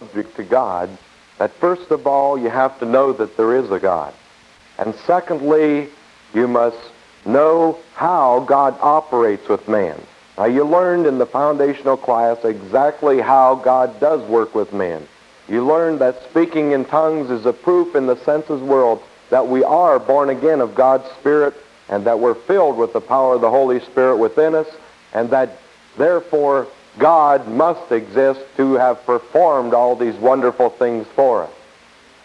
subject to God, that first of all, you have to know that there is a God. And secondly, you must know how God operates with man. Now, you learned in the foundational class exactly how God does work with man. You learned that speaking in tongues is a proof in the senses world that we are born again of God's Spirit and that we're filled with the power of the Holy Spirit within us and that therefore God must exist to have performed all these wonderful things for us.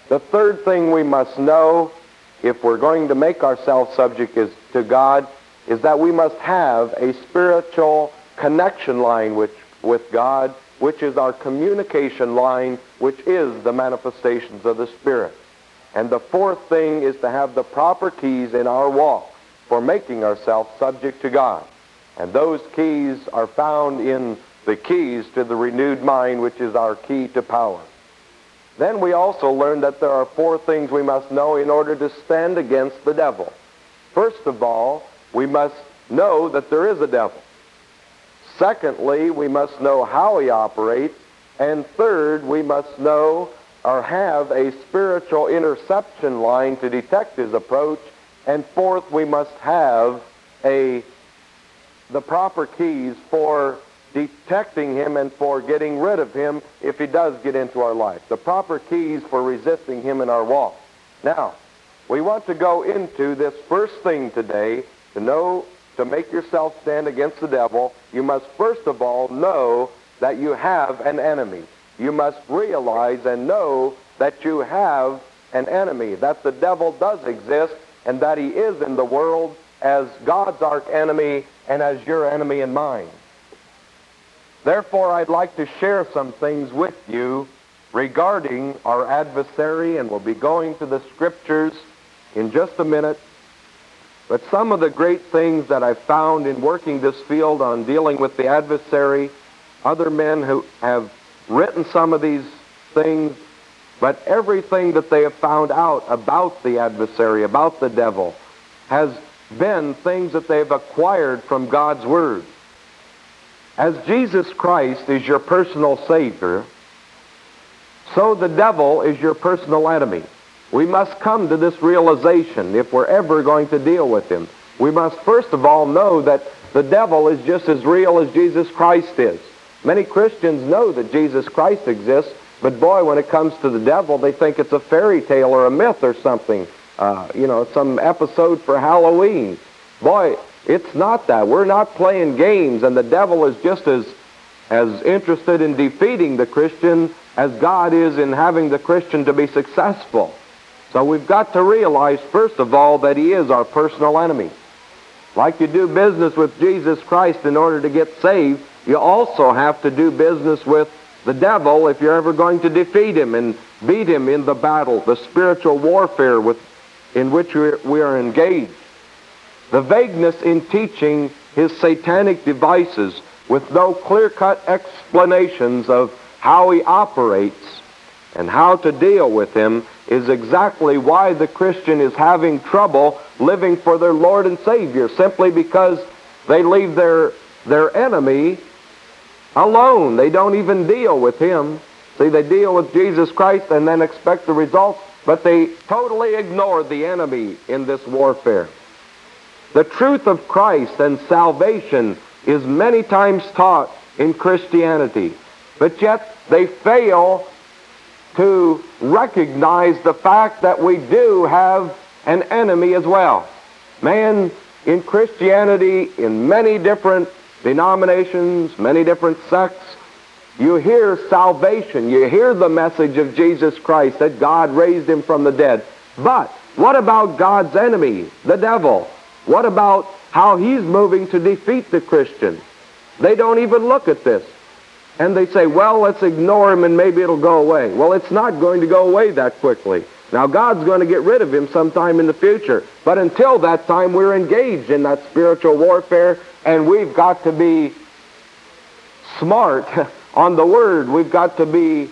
The third thing we must know if we're going to make ourselves subject is, to God is that we must have a spiritual connection line which, with God, which is our communication line, which is the manifestations of the Spirit. And the fourth thing is to have the proper keys in our walk for making ourselves subject to God. And those keys are found in the keys to the renewed mind, which is our key to power. Then we also learned that there are four things we must know in order to stand against the devil. First of all, we must know that there is a devil. Secondly, we must know how he operates. And third, we must know or have a spiritual interception line to detect his approach. And fourth, we must have a the proper keys for detecting him and for getting rid of him if he does get into our life. The proper keys for resisting him in our walk. Now, we want to go into this first thing today to know, to make yourself stand against the devil. You must first of all know that you have an enemy. You must realize and know that you have an enemy, that the devil does exist and that he is in the world as God's arch enemy and as your enemy and mine. Therefore, I'd like to share some things with you regarding our adversary, and we'll be going to the scriptures in just a minute. But some of the great things that I've found in working this field on dealing with the adversary, other men who have written some of these things, but everything that they have found out about the adversary, about the devil, has been things that they've acquired from God's Word. As Jesus Christ is your personal Savior, so the devil is your personal enemy. We must come to this realization if we're ever going to deal with him. We must first of all know that the devil is just as real as Jesus Christ is. Many Christians know that Jesus Christ exists, but boy, when it comes to the devil, they think it's a fairy tale or a myth or something. Uh, you know, some episode for Halloween. Boy, it's not that. We're not playing games, and the devil is just as, as interested in defeating the Christian as God is in having the Christian to be successful. So we've got to realize, first of all, that he is our personal enemy. Like you do business with Jesus Christ in order to get saved, you also have to do business with the devil if you're ever going to defeat him and beat him in the battle, the spiritual warfare with, in which we are engaged. The vagueness in teaching his satanic devices with no clear-cut explanations of how he operates and how to deal with him is exactly why the Christian is having trouble living for their Lord and Savior, simply because they leave their, their enemy alone. They don't even deal with him. See, they deal with Jesus Christ and then expect the results, but they totally ignore the enemy in this warfare. The truth of Christ and salvation is many times taught in Christianity, but yet they fail to recognize the fact that we do have an enemy as well. Man, in Christianity, in many different denominations, many different sects, you hear salvation. You hear the message of Jesus Christ that God raised him from the dead. But what about God's enemy, the devil? What about how he's moving to defeat the Christian? They don't even look at this. And they say, well, let's ignore him and maybe it'll go away. Well, it's not going to go away that quickly. Now, God's going to get rid of him sometime in the future. But until that time, we're engaged in that spiritual warfare, and we've got to be smart on the word. We've got to be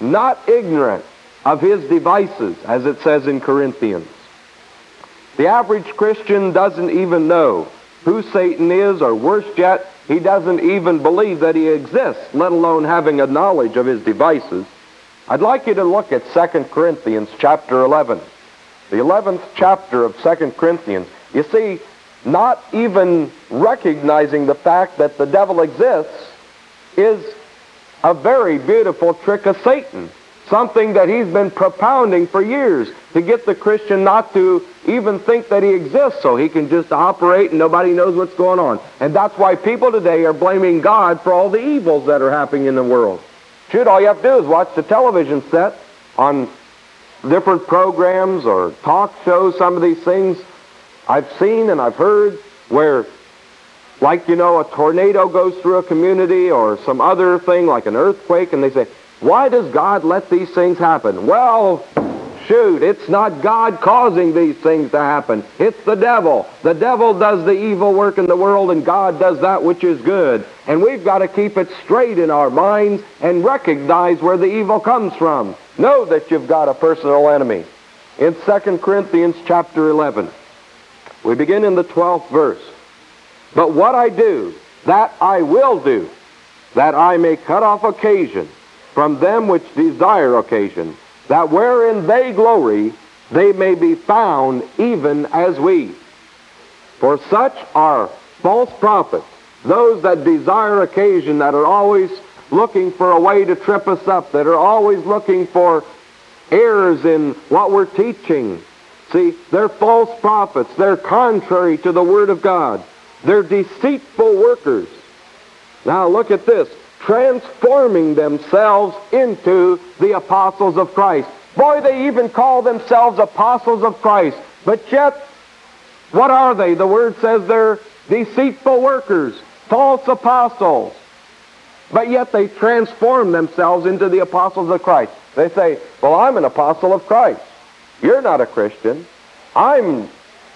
not ignorant of his devices, as it says in Corinthians. The average Christian doesn't even know who Satan is, or worse yet, he doesn't even believe that he exists, let alone having a knowledge of his devices. I'd like you to look at 2 Corinthians chapter 11. The 11th chapter of 2 Corinthians. You see, not even recognizing the fact that the devil exists is a very beautiful trick of Satan. Something that he's been propounding for years to get the Christian not to even think that he exists so he can just operate and nobody knows what's going on. And that's why people today are blaming God for all the evils that are happening in the world. Shoot, all you have to do is watch the television set on different programs or talk shows, some of these things I've seen and I've heard where, like, you know, a tornado goes through a community or some other thing like an earthquake, and they say, why does God let these things happen? Well, shoot, it's not God causing these things to happen. It's the devil. The devil does the evil work in the world, and God does that which is good. And we've got to keep it straight in our minds and recognize where the evil comes from. Know that you've got a personal enemy. In 2 Corinthians chapter 11, we begin in the 12th verse. But what I do, that I will do, that I may cut off occasion from them which desire occasion, that wherein they glory, they may be found even as we. For such are false prophets, those that desire occasion, that are always looking for a way to trip us up, that are always looking for errors in what we're teaching. See, they're false prophets. They're contrary to the Word of God. They're deceitful workers. Now look at this transforming themselves into the apostles of Christ. Boy, they even call themselves apostles of Christ. But yet, what are they? The word says they're deceitful workers, false apostles. But yet they transform themselves into the apostles of Christ. They say, well, I'm an apostle of Christ. You're not a Christian. I'm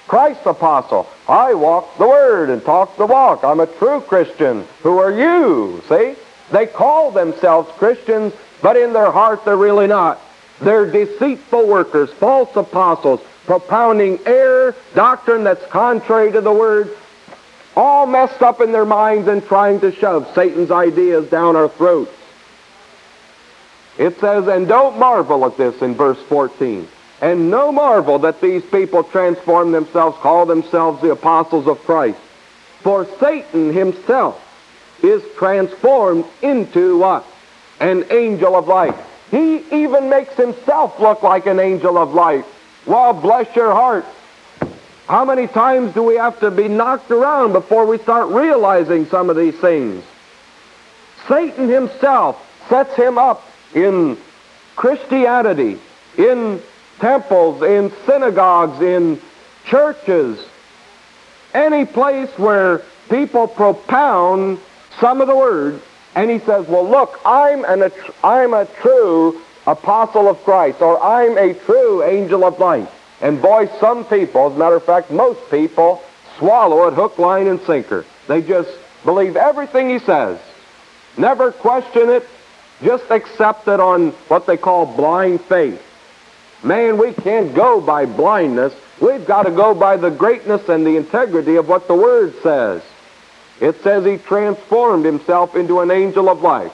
Christ's apostle. I walk the word and talk the walk. I'm a true Christian. Who are you? See? They call themselves Christians, but in their heart they're really not. They're deceitful workers, false apostles, propounding error, doctrine that's contrary to the Word, all messed up in their minds and trying to shove Satan's ideas down our throats. It says, and don't marvel at this in verse 14. And no marvel that these people transform themselves, call themselves the apostles of Christ. For Satan himself is transformed into what? An angel of light. He even makes himself look like an angel of light. Well, bless your heart. How many times do we have to be knocked around before we start realizing some of these things? Satan himself sets him up in Christianity, in temples, in synagogues, in churches, any place where people propound some of the words, and he says, well, look, I'm, an, I'm a true apostle of Christ, or I'm a true angel of light. And boy, some people, as a matter of fact, most people, swallow it hook, line, and sinker. They just believe everything he says. Never question it, just accept it on what they call blind faith. Man, we can't go by blindness. We've got to go by the greatness and the integrity of what the Word says. It says he transformed himself into an angel of light.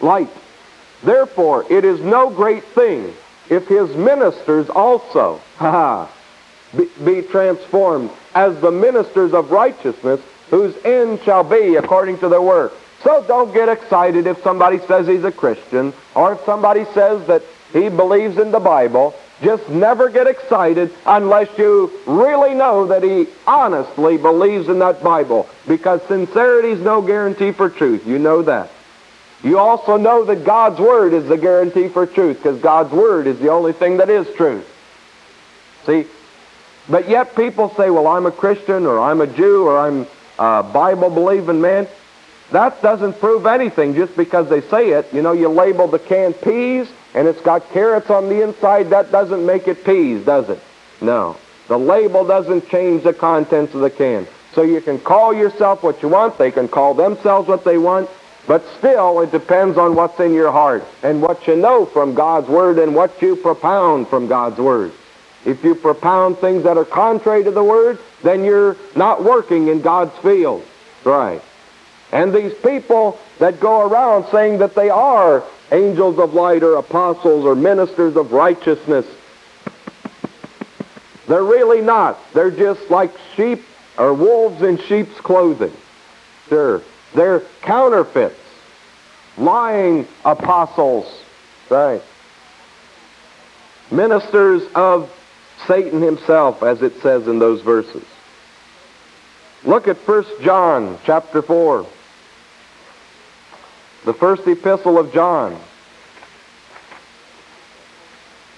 Light. Therefore, it is no great thing if his ministers also, be, be transformed as the ministers of righteousness, whose end shall be according to their work. So don't get excited if somebody says he's a Christian, or if somebody says that he believes in the Bible, just never get excited unless you really know that he honestly believes in that Bible. Because sincerity is no guarantee for truth. You know that. You also know that God's Word is the guarantee for truth because God's Word is the only thing that is truth. See? But yet people say, well, I'm a Christian or I'm a Jew or I'm a Bible-believing man. That doesn't prove anything just because they say it. You know, you label the can peas and it's got carrots on the inside, that doesn't make it peas, does it? No. The label doesn't change the contents of the can. So you can call yourself what you want, they can call themselves what they want, but still it depends on what's in your heart and what you know from God's Word and what you propound from God's Word. If you propound things that are contrary to the Word, then you're not working in God's field. Right. And these people that go around saying that they are angels of light or apostles or ministers of righteousness. They're really not. They're just like sheep or wolves in sheep's clothing. Sure. They're counterfeits, lying apostles, right? Ministers of Satan himself, as it says in those verses. Look at 1 John chapter 4. The first epistle of John.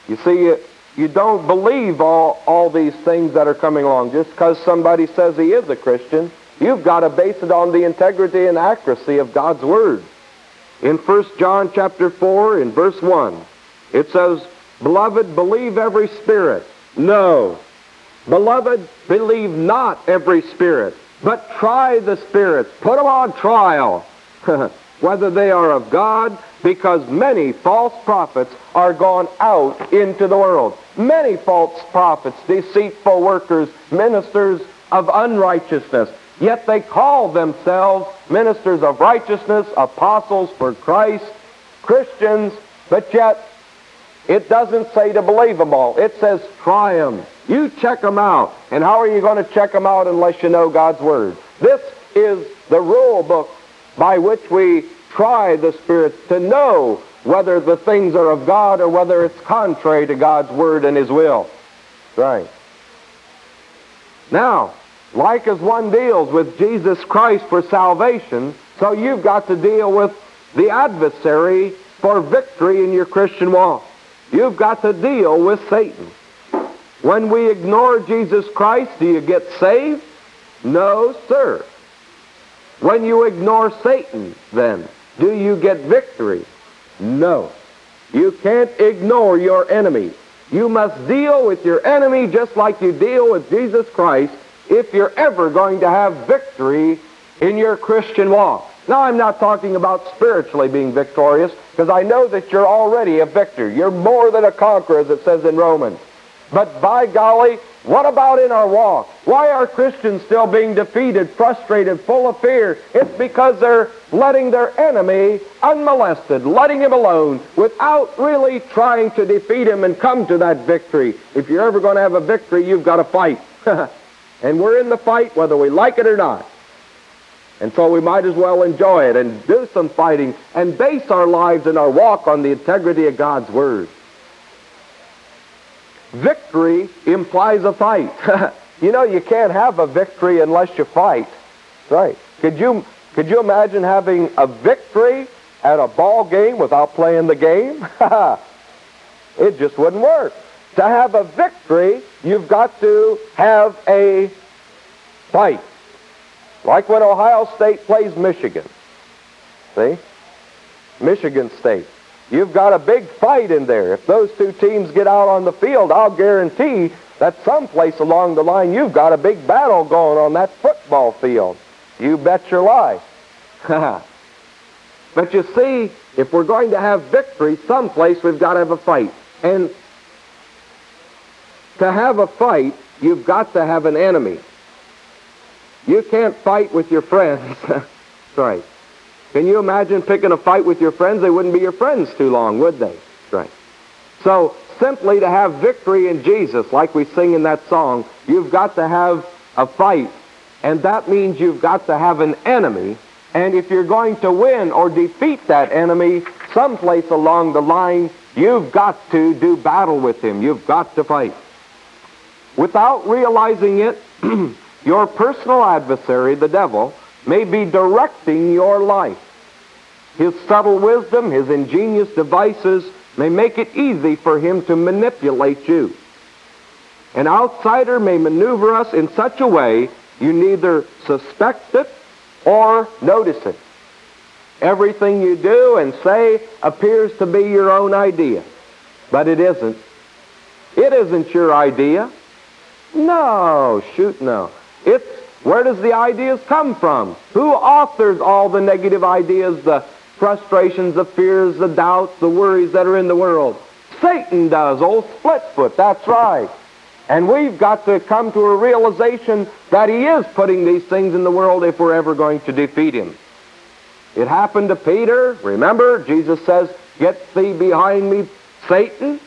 You see, you don't believe all, all these things that are coming along just because somebody says he is a Christian. You've got to base it on the integrity and accuracy of God's Word. In 1 John chapter 4, in verse 1, it says, Beloved, believe every spirit. No. Beloved, believe not every spirit, but try the spirits. Put them on trial, whether they are of God, because many false prophets are gone out into the world. Many false prophets, deceitful workers, ministers of unrighteousness. Yet they call themselves ministers of righteousness, apostles for Christ, Christians, but yet it doesn't say to believe them all. It says try them. You check them out. And how are you going to check them out unless you know God's Word? This is the rule book by which we try the spirits to know whether the things are of God or whether it's contrary to God's Word and His will. Right. Now, like as one deals with Jesus Christ for salvation, so you've got to deal with the adversary for victory in your Christian walk. You've got to deal with Satan. When we ignore Jesus Christ, do you get saved? No, sir. When you ignore Satan, then, do you get victory? No. You can't ignore your enemy. You must deal with your enemy just like you deal with Jesus Christ if you're ever going to have victory in your Christian walk. Now, I'm not talking about spiritually being victorious, because I know that you're already a victor. You're more than a conqueror, as it says in Romans. But by golly, what about in our walk? Why are Christians still being defeated, frustrated, full of fear? It's because they're letting their enemy unmolested, letting him alone, without really trying to defeat him and come to that victory. If you're ever going to have a victory, you've got to fight. and we're in the fight whether we like it or not. And so we might as well enjoy it and do some fighting and base our lives and our walk on the integrity of God's Word. Victory implies a fight. you know, you can't have a victory unless you fight. Right. Could you, could you imagine having a victory at a ball game without playing the game? it just wouldn't work. To have a victory, you've got to have a fight. Like when Ohio State plays Michigan. See? Michigan State. You've got a big fight in there. If those two teams get out on the field, I'll guarantee that someplace along the line you've got a big battle going on that football field. You bet your life. but you see, if we're going to have victory someplace, we've got to have a fight. And to have a fight, you've got to have an enemy. You can't fight with your friends. Right. Can you imagine picking a fight with your friends? They wouldn't be your friends too long, would they? Right. So simply to have victory in Jesus, like we sing in that song, you've got to have a fight. And that means you've got to have an enemy. And if you're going to win or defeat that enemy someplace along the line, you've got to do battle with him. You've got to fight. Without realizing it, Your personal adversary, the devil, may be directing your life. His subtle wisdom, his ingenious devices may make it easy for him to manipulate you. An outsider may maneuver us in such a way you neither suspect it or notice it. Everything you do and say appears to be your own idea, but it isn't. It isn't your idea. No, shoot no. It's where does the ideas come from? Who authors all the negative ideas, the frustrations, the fears, the doubts, the worries that are in the world? Satan does, old Splitfoot, that's right. And we've got to come to a realization that he is putting these things in the world if we're ever going to defeat him. It happened to Peter. Remember, Jesus says, Get thee behind me, Satan.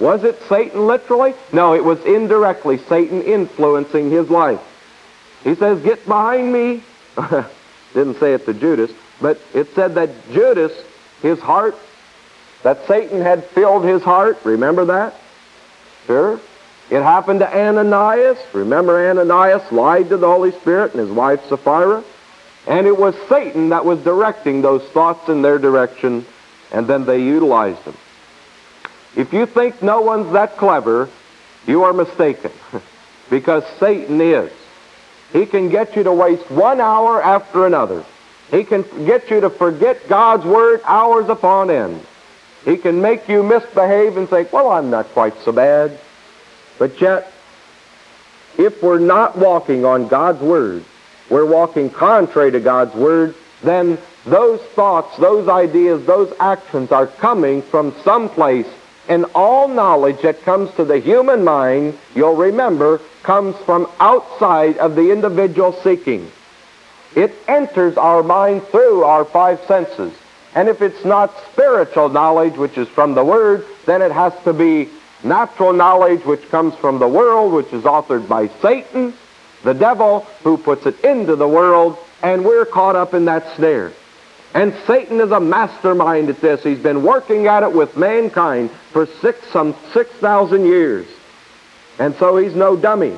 Was it Satan literally? No, it was indirectly Satan influencing his life. He says, Get behind me. Didn't say it to Judas, but it said that Judas, his heart, that Satan had filled his heart. Remember that? Sure. It happened to Ananias. Remember Ananias lied to the Holy Spirit and his wife Sapphira? And it was Satan that was directing those thoughts in their direction, and then they utilized them. If you think no one's that clever, you are mistaken, because Satan is. He can get you to waste one hour after another. He can get you to forget God's Word hours upon end. He can make you misbehave and think, well, I'm not quite so bad. But yet, if we're not walking on God's Word, we're walking contrary to God's Word, then those thoughts, those ideas, those actions are coming from someplace. And all knowledge that comes to the human mind, you'll remember, comes from outside of the individual seeking. It enters our mind through our five senses. And if it's not spiritual knowledge, which is from the Word, then it has to be natural knowledge, which comes from the world, which is authored by Satan, the devil, who puts it into the world, and we're caught up in that snare. And Satan is a mastermind at this. He's been working at it with mankind for six, some 6,000 years. And so he's no dummy.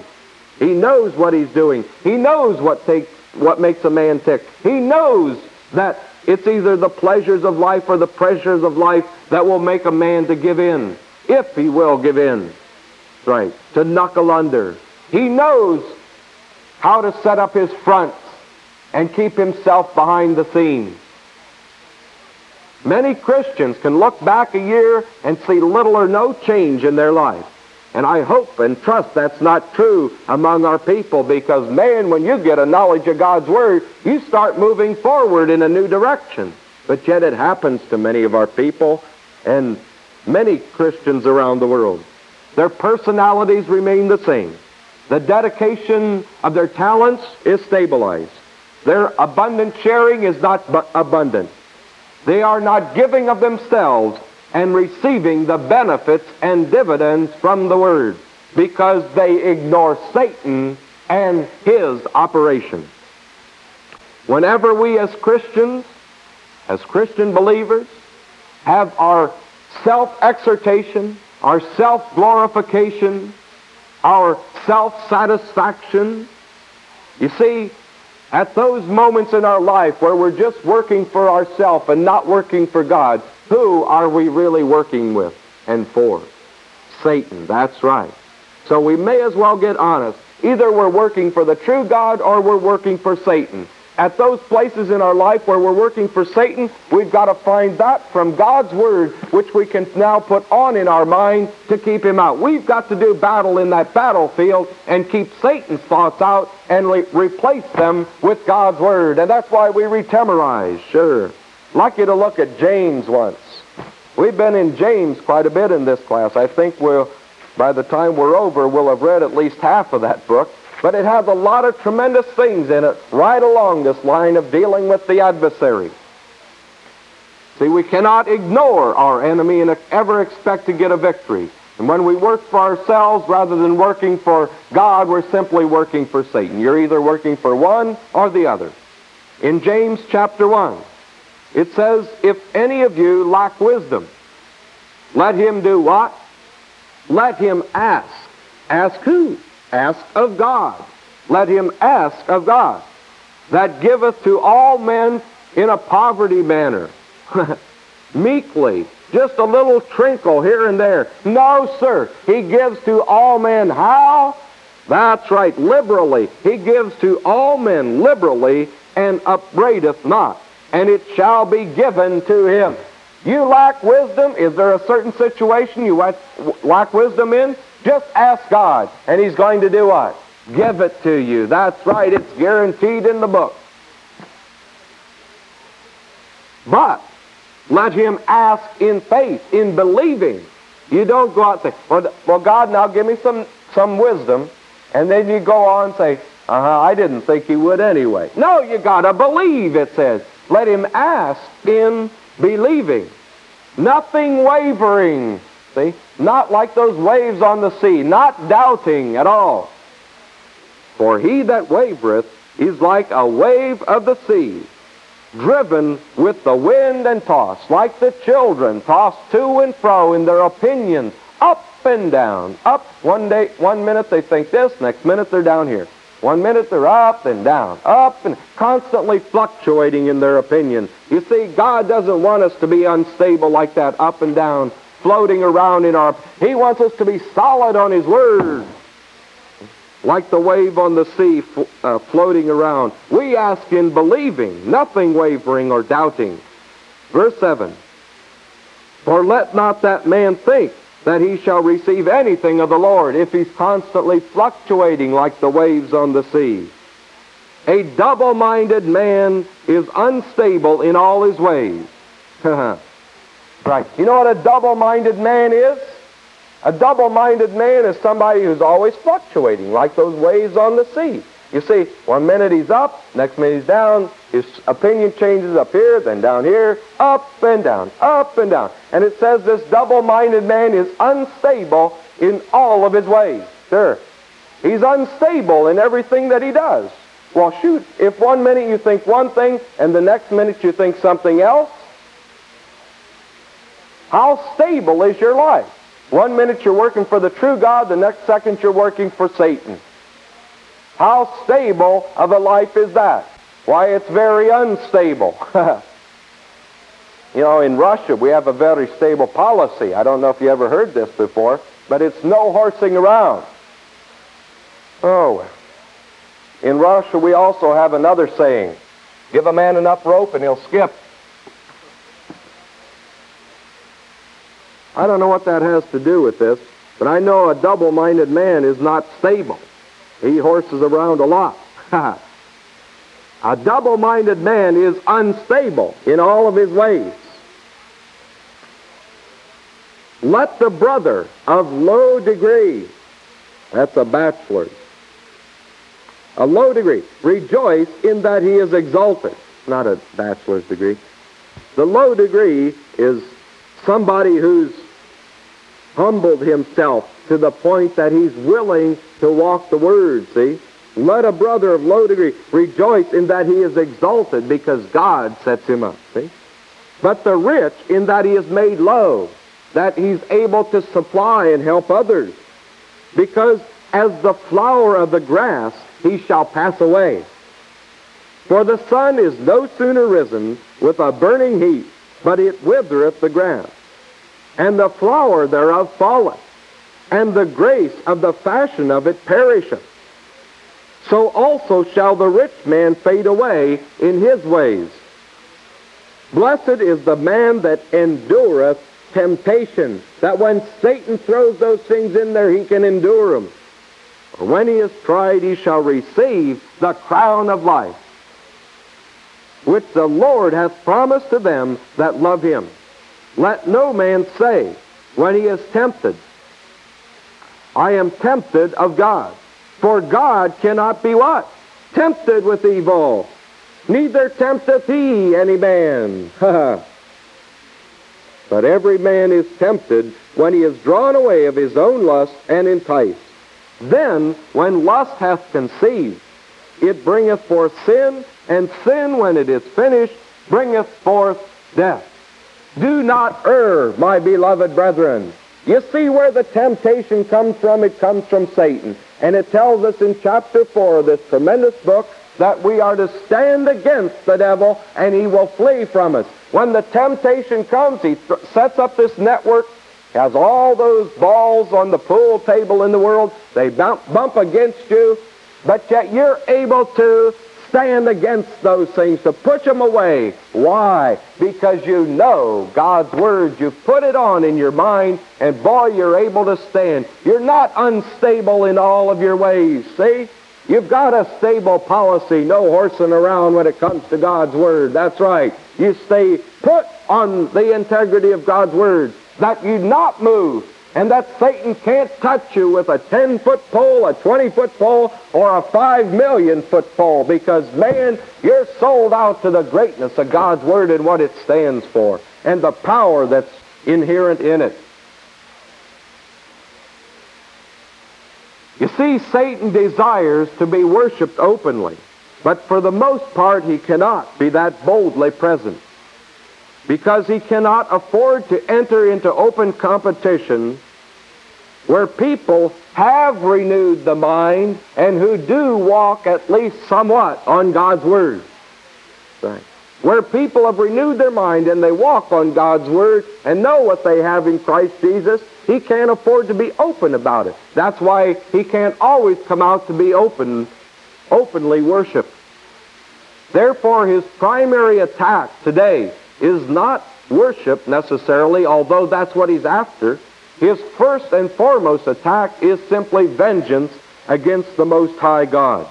He knows what he's doing. He knows what, take, what makes a man tick. He knows that it's either the pleasures of life or the pressures of life that will make a man to give in if he will give in. Right. To knuckle under. He knows how to set up his fronts and keep himself behind the scenes. Many Christians can look back a year and see little or no change in their life. And I hope and trust that's not true among our people because, man, when you get a knowledge of God's Word, you start moving forward in a new direction. But yet it happens to many of our people, and many Christians around the world. Their personalities remain the same. The dedication of their talents is stabilized. Their abundant sharing is not abundant. They are not giving of themselves and receiving the benefits and dividends from the Word because they ignore Satan and his operation. Whenever we as Christians, as Christian believers, have our self-exhortation, our self-glorification, our self-satisfaction. You see, at those moments in our life where we're just working for ourselves and not working for God, who are we really working with and for? Satan, that's right. So we may as well get honest. Either we're working for the true God or we're working for Satan at those places in our life where we're working for Satan, we've got to find that from God's Word, which we can now put on in our mind to keep him out. We've got to do battle in that battlefield and keep Satan's thoughts out and re- replace them with God's Word. And that's why we retemorize, sure. Like you to look at James once. We've been in James quite a bit in this class. I think we'll, by the time we're over, we'll have read at least half of that book. But it has a lot of tremendous things in it right along this line of dealing with the adversary. See, we cannot ignore our enemy and ever expect to get a victory. And when we work for ourselves rather than working for God, we're simply working for Satan. You're either working for one or the other. In James chapter 1, it says, If any of you lack wisdom, let him do what? Let him ask. Ask who? Ask of God. Let him ask of God that giveth to all men in a poverty manner, meekly, just a little trinkle here and there. No, sir. He gives to all men how? That's right, liberally. He gives to all men liberally and upbraideth not, and it shall be given to him. You lack wisdom? Is there a certain situation you lack wisdom in? Just ask God, and He's going to do what? Give it to you. That's right. It's guaranteed in the book. But let him ask in faith, in believing. You don't go out and say, well, well God, now give me some, some wisdom. And then you go on and say, uh-huh, I didn't think he would anyway. No, you got to believe, it says. let him ask in believing. Nothing wavering. See? Not like those waves on the sea. Not doubting at all. For he that wavereth is like a wave of the sea, driven with the wind and tossed, like the children tossed to and fro in their opinions, up and down, up. One day, one minute they think this, next minute they're down here. One minute they're up and down, up and constantly fluctuating in their opinion. You see, God doesn't want us to be unstable like that, up and down, floating around in our. He wants us to be solid on His Word like the wave on the sea uh, floating around. We ask in believing, nothing wavering or doubting. Verse 7 For let not that man think that he shall receive anything of the Lord if he's constantly fluctuating like the waves on the sea. A double minded man is unstable in all his ways. right. You know what a double minded man is? A double-minded man is somebody who's always fluctuating, like those waves on the sea. You see, one minute he's up, next minute he's down. His opinion changes up here, then down here, up and down, up and down. And it says this double-minded man is unstable in all of his ways. Sure. He's unstable in everything that he does. Well, shoot, if one minute you think one thing and the next minute you think something else, how stable is your life? One minute you're working for the true God, the next second you're working for Satan. How stable of a life is that? Why, it's very unstable. you know, in Russia, we have a very stable policy. I don't know if you ever heard this before, but it's no horsing around. Oh, in Russia, we also have another saying give a man enough rope and he'll skip. I don't know what that has to do with this, but I know a double-minded man is not stable. He horses around a lot. a double-minded man is unstable in all of his ways. Let the brother of low degree, that's a bachelor, a low degree, rejoice in that he is exalted. Not a bachelor's degree. The low degree is somebody who's humbled himself to the point that he's willing to walk the word, see? Let a brother of low degree rejoice in that he is exalted because God sets him up, see? But the rich in that he is made low, that he's able to supply and help others. Because as the flower of the grass, he shall pass away. For the sun is no sooner risen with a burning heat, but it withereth the grass and the flower thereof falleth, and the grace of the fashion of it perisheth. So also shall the rich man fade away in his ways. Blessed is the man that endureth temptation, that when Satan throws those things in there, he can endure them. For when he is tried, he shall receive the crown of life, which the Lord hath promised to them that love him. Let no man say when he is tempted, I am tempted of God. For God cannot be what? Tempted with evil. Neither tempteth he any man. but every man is tempted when he is drawn away of his own lust and enticed. Then, when lust hath conceived, it bringeth forth sin, and sin, when it is finished, bringeth forth death. Do not err, my beloved brethren. You see where the temptation comes from? It comes from Satan. And it tells us in chapter 4 of this tremendous book that we are to stand against the devil and he will flee from us. When the temptation comes, he th- sets up this network, has all those balls on the pool table in the world. They bump, bump against you, but yet you're able to stand against those things, to push them away. Why? Because you know God's Word. You've put it on in your mind, and boy, you're able to stand. You're not unstable in all of your ways. See? You've got a stable policy, no horsing around when it comes to God's Word. That's right. You stay put on the integrity of God's Word, that you not move and that Satan can't touch you with a 10-foot pole, a 20-foot pole, or a 5 million foot pole because, man, you're sold out to the greatness of God's Word and what it stands for and the power that's inherent in it. You see, Satan desires to be worshiped openly, but for the most part, he cannot be that boldly present because he cannot afford to enter into open competition where people have renewed the mind and who do walk at least somewhat on God's Word. Right. Where people have renewed their mind and they walk on God's Word and know what they have in Christ Jesus, he can't afford to be open about it. That's why he can't always come out to be open, openly worshiped. Therefore, his primary attack today is not worship necessarily, although that's what he's after. His first and foremost attack is simply vengeance against the Most High God.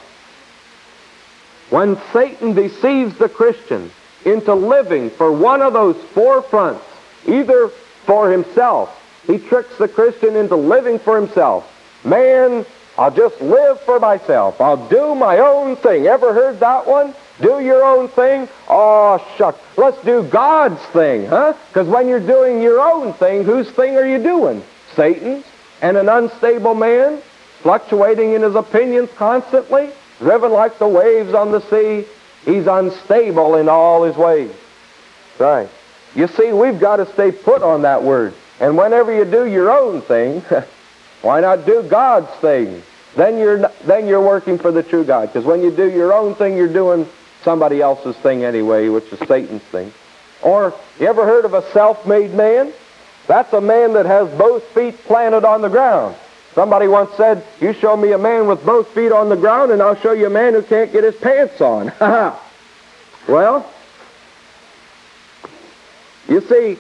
When Satan deceives the Christian into living for one of those four fronts, either for himself, he tricks the Christian into living for himself. Man, I'll just live for myself. I'll do my own thing. Ever heard that one? Do your own thing? Oh, shucks. Let's do God's thing, huh? Because when you're doing your own thing, whose thing are you doing? Satan's? And an unstable man, fluctuating in his opinions constantly, driven like the waves on the sea. He's unstable in all his ways. Right. You see, we've got to stay put on that word. And whenever you do your own thing, why not do God's thing? Then you're, then you're working for the true God. Because when you do your own thing, you're doing somebody else's thing anyway, which is Satan's thing. Or, you ever heard of a self-made man? That's a man that has both feet planted on the ground. Somebody once said, you show me a man with both feet on the ground and I'll show you a man who can't get his pants on. well, you see,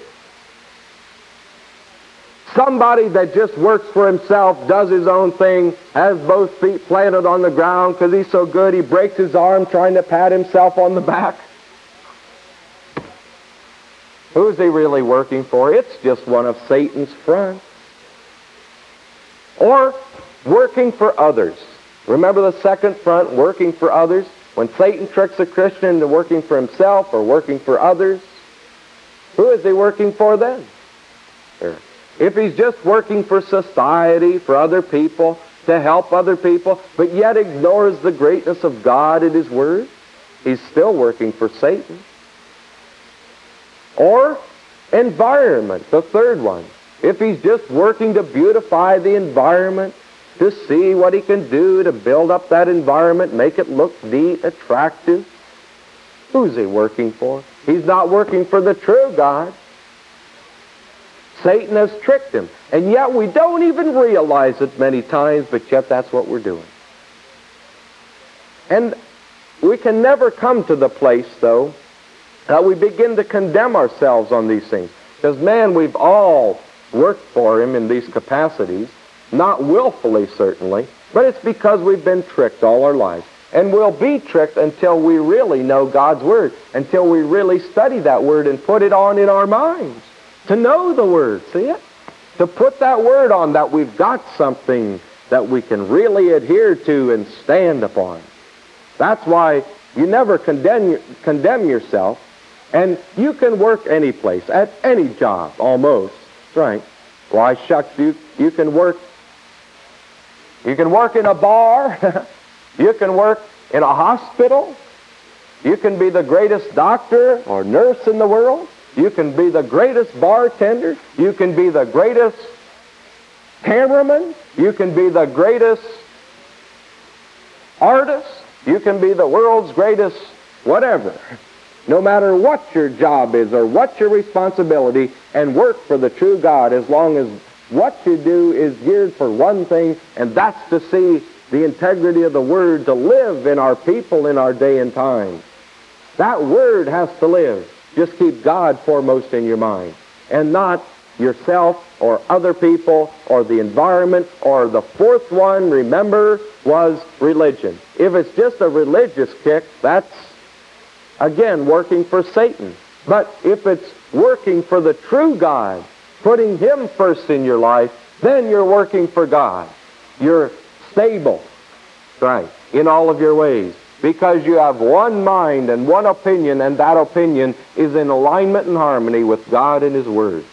Somebody that just works for himself, does his own thing, has both feet planted on the ground because he's so good he breaks his arm trying to pat himself on the back. Who's he really working for? It's just one of Satan's fronts. Or working for others. Remember the second front, working for others? When Satan tricks a Christian into working for himself or working for others, who is he working for then? If he's just working for society, for other people, to help other people, but yet ignores the greatness of God and His Word, he's still working for Satan. Or environment, the third one. If he's just working to beautify the environment, to see what he can do to build up that environment, make it look neat, attractive, who's he working for? He's not working for the true God. Satan has tricked him. And yet we don't even realize it many times, but yet that's what we're doing. And we can never come to the place, though, that we begin to condemn ourselves on these things. Because, man, we've all worked for him in these capacities, not willfully, certainly, but it's because we've been tricked all our lives. And we'll be tricked until we really know God's Word, until we really study that Word and put it on in our minds to know the Word. See it? To put that Word on that we've got something that we can really adhere to and stand upon. That's why you never condemn, condemn yourself, and you can work any place, at any job, almost. Right. Why, shucks, you, you can work you can work in a bar. you can work in a hospital. You can be the greatest doctor or nurse in the world. You can be the greatest bartender. You can be the greatest cameraman. You can be the greatest artist. You can be the world's greatest whatever. No matter what your job is or what your responsibility, and work for the true God as long as what you do is geared for one thing, and that's to see the integrity of the Word to live in our people in our day and time. That Word has to live. Just keep God foremost in your mind and not yourself or other people or the environment or the fourth one, remember, was religion. If it's just a religious kick, that's, again, working for Satan. But if it's working for the true God, putting Him first in your life, then you're working for God. You're stable, right, in all of your ways because you have one mind and one opinion, and that opinion is in alignment and harmony with God and His Word.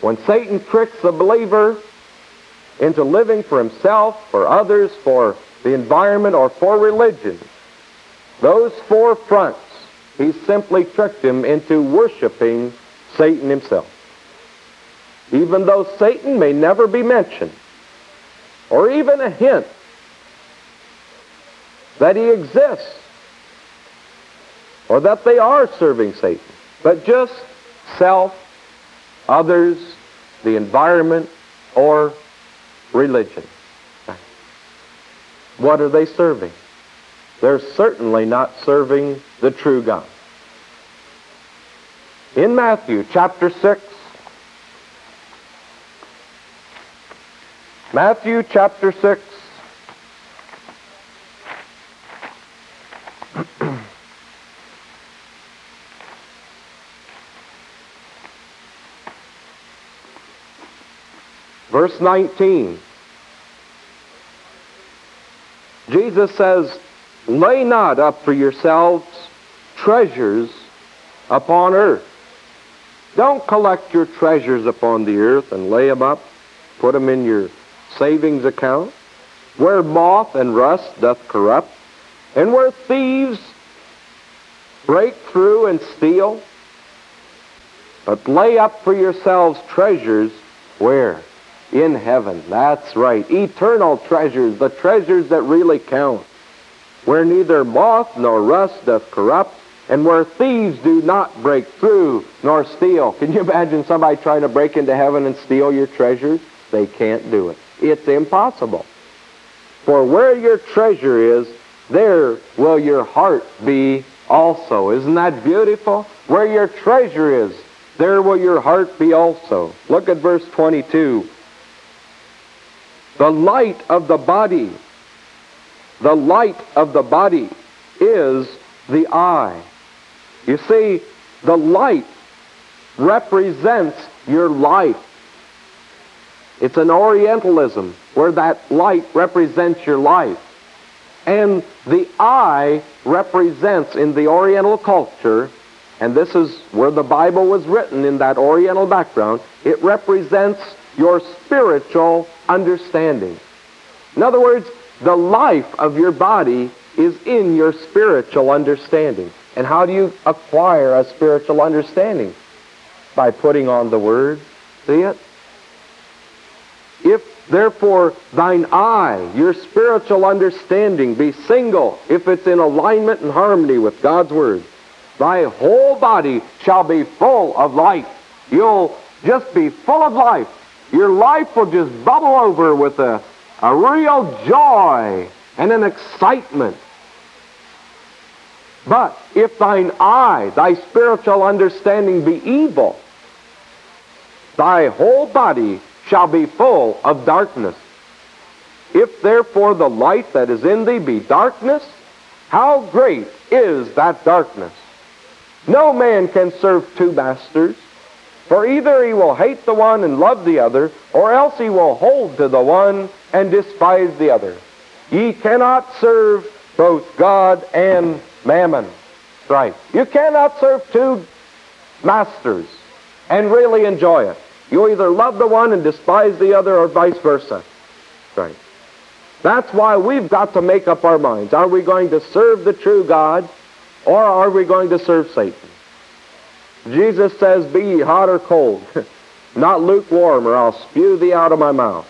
When Satan tricks the believer into living for himself, for others, for the environment, or for religion, those four fronts, he simply tricked him into worshiping Satan himself. Even though Satan may never be mentioned, or even a hint that he exists or that they are serving Satan, but just self, others, the environment, or religion. What are they serving? They're certainly not serving the true God. In Matthew chapter 6, Matthew chapter 6, Verse 19. Jesus says, Lay not up for yourselves treasures upon earth. Don't collect your treasures upon the earth and lay them up, put them in your savings account, where moth and rust doth corrupt, and where thieves break through and steal. But lay up for yourselves treasures where? In heaven. That's right. Eternal treasures, the treasures that really count, where neither moth nor rust doth corrupt, and where thieves do not break through nor steal. Can you imagine somebody trying to break into heaven and steal your treasures? They can't do it. It's impossible. For where your treasure is, there will your heart be also. Isn't that beautiful? Where your treasure is, there will your heart be also. Look at verse 22. The light of the body, the light of the body is the eye. You see, the light represents your life. It's an Orientalism where that light represents your life. And the eye represents in the Oriental culture, and this is where the Bible was written in that Oriental background, it represents your spiritual understanding. In other words, the life of your body is in your spiritual understanding. And how do you acquire a spiritual understanding? By putting on the Word. See it? If therefore thine eye, your spiritual understanding, be single, if it's in alignment and harmony with God's Word, thy whole body shall be full of light. You'll just be full of life. Your life will just bubble over with a, a real joy and an excitement. But if thine eye, thy spiritual understanding be evil, thy whole body shall be full of darkness. If therefore the light that is in thee be darkness, how great is that darkness? No man can serve two masters, for either he will hate the one and love the other, or else he will hold to the one and despise the other. Ye cannot serve both God and mammon. Right. You cannot serve two masters and really enjoy it. You either love the one and despise the other or vice versa. Right. That's why we've got to make up our minds. Are we going to serve the true God or are we going to serve Satan? Jesus says, Be ye hot or cold, not lukewarm, or I'll spew thee out of my mouth.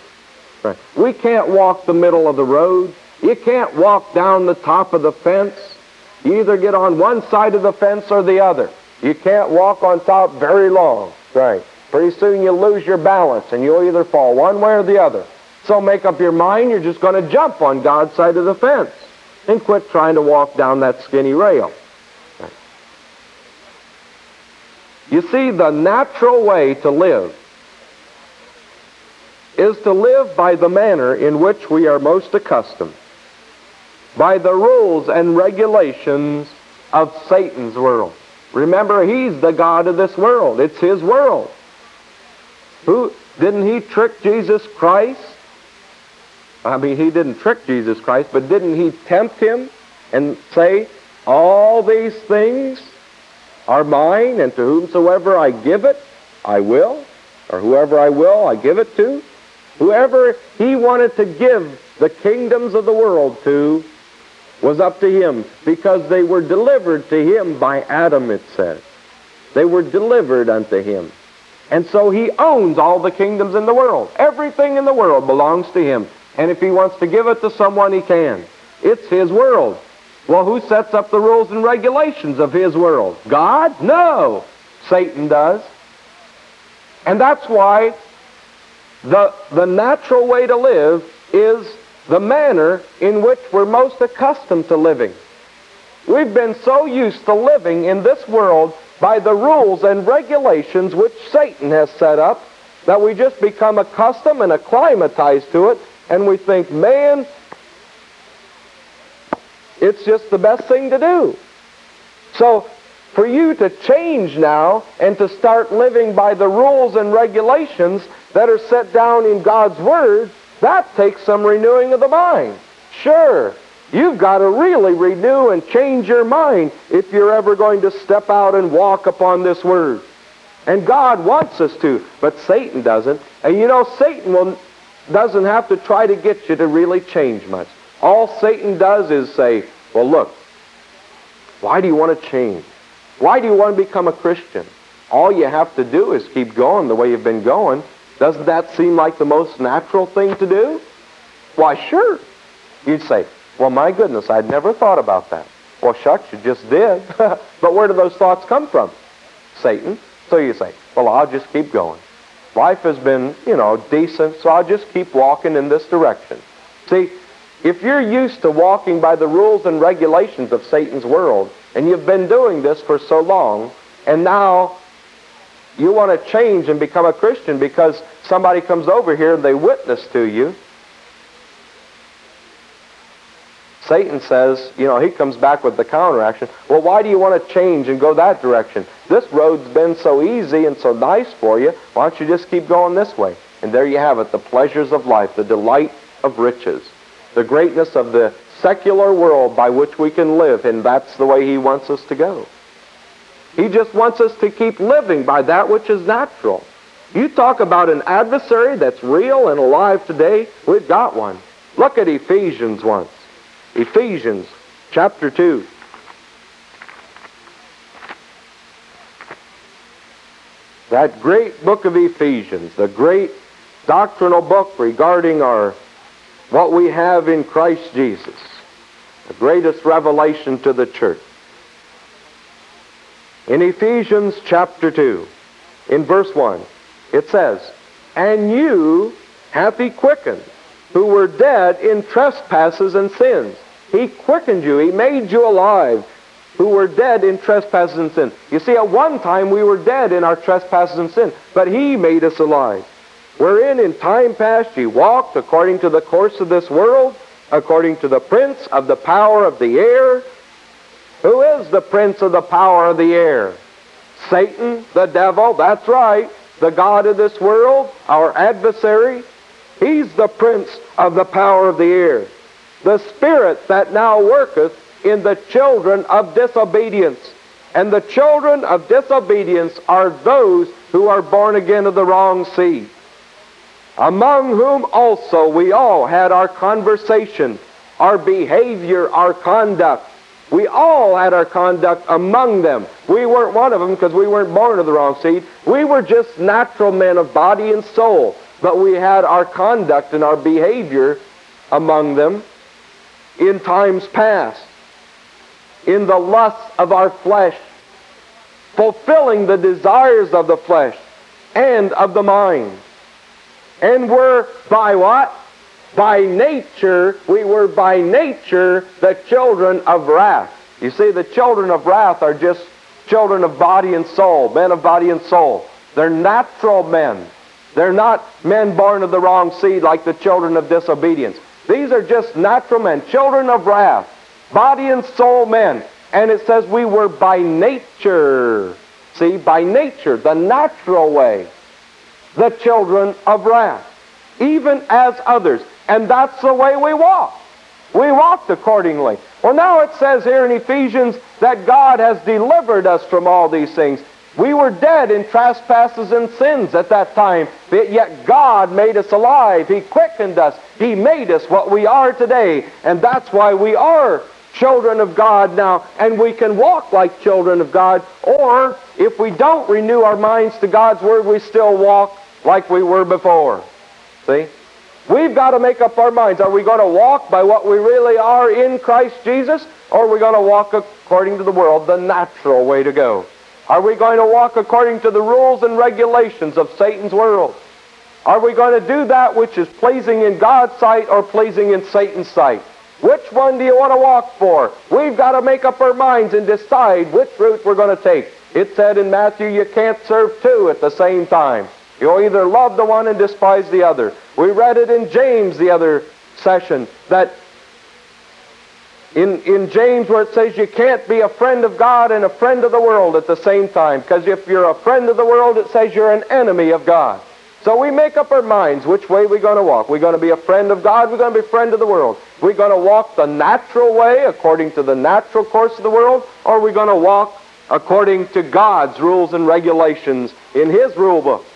Right. We can't walk the middle of the road. You can't walk down the top of the fence. You either get on one side of the fence or the other. You can't walk on top very long. Right. Pretty soon you lose your balance and you'll either fall one way or the other. So make up your mind you're just going to jump on God's side of the fence and quit trying to walk down that skinny rail. Right. You see, the natural way to live is to live by the manner in which we are most accustomed, by the rules and regulations of Satan's world. Remember, he's the God of this world. It's his world. Who, Didn't he trick Jesus Christ? I mean, he didn't trick Jesus Christ, but didn't he tempt him and say, All these things are mine, and to whomsoever I give it, I will, or whoever I will, I give it to? Whoever he wanted to give the kingdoms of the world to was up to him because they were delivered to him by Adam, it says. They were delivered unto him. And so he owns all the kingdoms in the world. Everything in the world belongs to him. And if he wants to give it to someone, he can. It's his world. Well, who sets up the rules and regulations of his world? God? No. Satan does. And that's why the, the natural way to live is the manner in which we're most accustomed to living. We've been so used to living in this world by the rules and regulations which Satan has set up that we just become accustomed and acclimatized to it and we think, man, it's just the best thing to do. So for you to change now and to start living by the rules and regulations that are set down in God's Word, that takes some renewing of the mind. Sure, you've got to really renew and change your mind if you're ever going to step out and walk upon this Word. And God wants us to, but Satan doesn't. And you know, Satan will doesn't have to try to get you to really change much. All Satan does is say, well, look, why do you want to change? Why do you want to become a Christian? All you have to do is keep going the way you've been going. Doesn't that seem like the most natural thing to do? Why, sure. You'd say, well, my goodness, I'd never thought about that. Well, shucks, you just did. but where do those thoughts come from? Satan. So you say, well, I'll just keep going. Life has been, you know, decent, so I'll just keep walking in this direction. See, if you're used to walking by the rules and regulations of Satan's world, and you've been doing this for so long, and now you want to change and become a Christian because somebody comes over here and they witness to you, Satan says, you know, he comes back with the counteraction. Well, why do you want to change and go that direction? This road's been so easy and so nice for you. Why don't you just keep going this way? And there you have it, the pleasures of life, the delight of riches, the greatness of the secular world by which we can live, and that's the way he wants us to go. He just wants us to keep living by that which is natural. You talk about an adversary that's real and alive today, we've got one. Look at Ephesians once. Ephesians chapter 2. That great book of Ephesians, the great doctrinal book regarding our what we have in Christ Jesus, the greatest revelation to the church. In Ephesians chapter 2, in verse 1, it says, And you hath he quickened, who were dead in trespasses and sins, he quickened you. He made you alive who were dead in trespasses and sin. You see, at one time we were dead in our trespasses and sin, but He made us alive. Wherein in time past ye walked according to the course of this world, according to the prince of the power of the air. Who is the prince of the power of the air? Satan, the devil, that's right, the God of this world, our adversary. He's the prince of the power of the air the spirit that now worketh in the children of disobedience. And the children of disobedience are those who are born again of the wrong seed, among whom also we all had our conversation, our behavior, our conduct. We all had our conduct among them. We weren't one of them because we weren't born of the wrong seed. We were just natural men of body and soul. But we had our conduct and our behavior among them in times past, in the lusts of our flesh, fulfilling the desires of the flesh and of the mind. And were by what? By nature, we were by nature the children of wrath. You see, the children of wrath are just children of body and soul, men of body and soul. They're natural men. They're not men born of the wrong seed like the children of disobedience. These are just natural men, children of wrath, body and soul men. And it says we were by nature. See, by nature, the natural way. The children of wrath, even as others. And that's the way we walk. We walked accordingly. Well, now it says here in Ephesians that God has delivered us from all these things. We were dead in trespasses and sins at that time, yet God made us alive. He quickened us. He made us what we are today. And that's why we are children of God now, and we can walk like children of God. Or if we don't renew our minds to God's Word, we still walk like we were before. See? We've got to make up our minds. Are we going to walk by what we really are in Christ Jesus, or are we going to walk according to the world, the natural way to go? Are we going to walk according to the rules and regulations of Satan's world? Are we going to do that which is pleasing in God's sight or pleasing in Satan's sight? Which one do you want to walk for? We've got to make up our minds and decide which route we're going to take. It said in Matthew, you can't serve two at the same time. You'll either love the one and despise the other. We read it in James the other session that in, in James where it says you can't be a friend of God and a friend of the world at the same time. Because if you're a friend of the world, it says you're an enemy of God. So we make up our minds which way we're going to walk. We're going to be a friend of God. We're going to be a friend of the world. We're going to walk the natural way according to the natural course of the world, or we're going to walk according to God's rules and regulations in His rule book.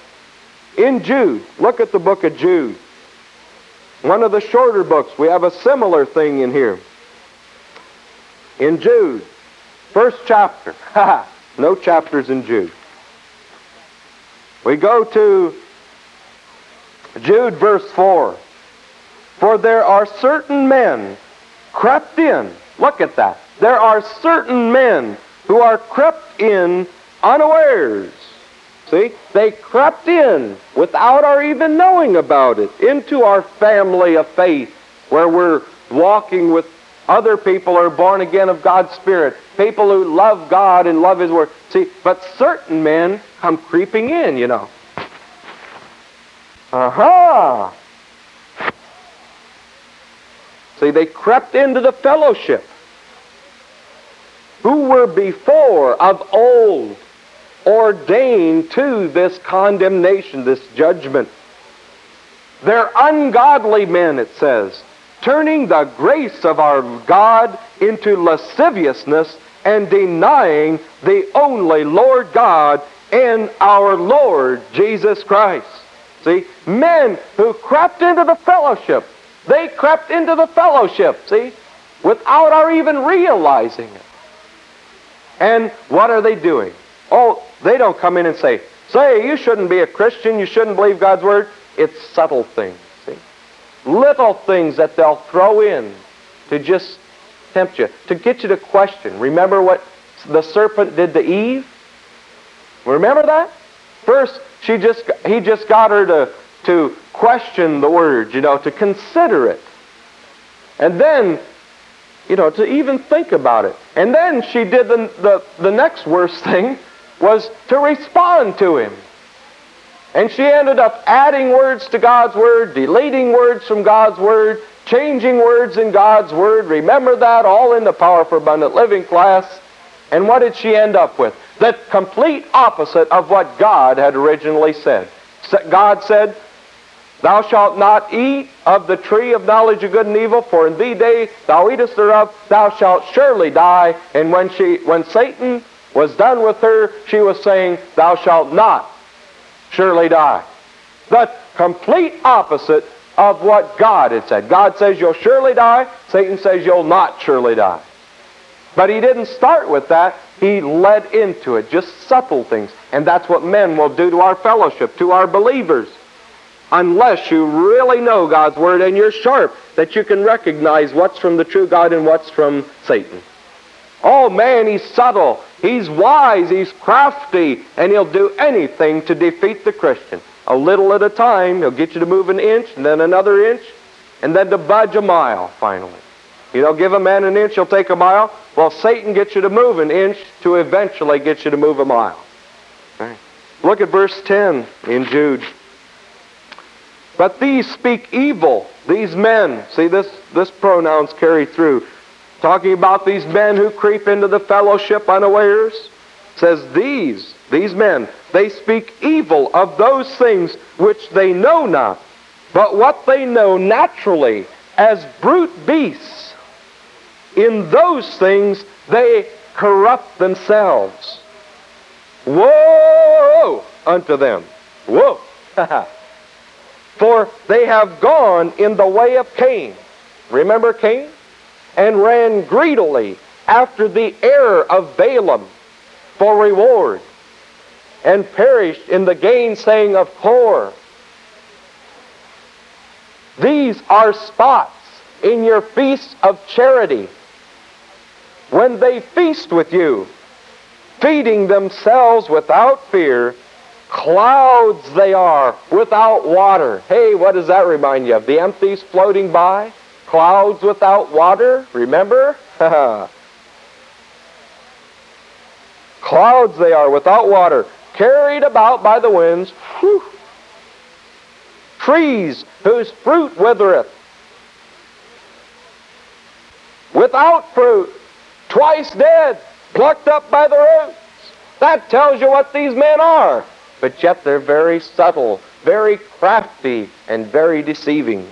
In Jude, look at the book of Jude. One of the shorter books, we have a similar thing in here. In Jude, first chapter. no chapters in Jude. We go to Jude verse 4. For there are certain men crept in. Look at that. There are certain men who are crept in unawares See? They crept in without our even knowing about it into our family of faith where we're walking with other people who are born again of God's Spirit, people who love God and love His Word. See, but certain men come creeping in, you know. Aha! Uh-huh. See, they crept into the fellowship. Who were before of old ordained to this condemnation, this judgment. They're ungodly men, it says, turning the grace of our God into lasciviousness and denying the only Lord God and our Lord Jesus Christ. See, men who crept into the fellowship, they crept into the fellowship, see, without our even realizing it. And what are they doing? Oh, they don't come in and say, say, you shouldn't be a Christian, you shouldn't believe God's Word. It's subtle things, see? Little things that they'll throw in to just tempt you, to get you to question. Remember what the serpent did to Eve? Remember that? First, she just, he just got her to, to question the Word, you know, to consider it. And then, you know, to even think about it. And then she did the, the, the next worst thing was to respond to him. And she ended up adding words to God's Word, deleting words from God's Word, changing words in God's Word. Remember that all in the Power for Abundant Living class. And what did she end up with? The complete opposite of what God had originally said. God said, Thou shalt not eat of the tree of knowledge of good and evil, for in the day thou eatest thereof, thou shalt surely die. And when she, when Satan was done with her, she was saying, Thou shalt not surely die. The complete opposite of what God had said. God says you'll surely die. Satan says you'll not surely die. But he didn't start with that. He led into it, just subtle things. And that's what men will do to our fellowship, to our believers. Unless you really know God's Word and you're sharp, that you can recognize what's from the true God and what's from Satan. Oh man, he's subtle. He's wise. He's crafty. And he'll do anything to defeat the Christian. A little at a time. He'll get you to move an inch and then another inch and then to budge a mile finally. You know, give a man an inch, he'll take a mile. Well, Satan gets you to move an inch to eventually get you to move a mile. Look at verse 10 in Jude. But these speak evil, these men. See, this, this pronoun's carried through talking about these men who creep into the fellowship unawares, says these these men, they speak evil of those things which they know not, but what they know naturally as brute beasts, in those things they corrupt themselves. Woe unto them! Woe! For they have gone in the way of Cain. Remember Cain? And ran greedily after the error of Balaam for reward, and perished in the gainsaying of Core. These are spots in your feasts of charity. When they feast with you, feeding themselves without fear, clouds they are without water. Hey, what does that remind you of? The empties floating by? Clouds without water? Remember? Clouds they are without water, carried about by the winds. Whew. Trees whose fruit withereth. Without fruit, twice dead, plucked up by the roots. That tells you what these men are. But yet they're very subtle, very crafty, and very deceiving.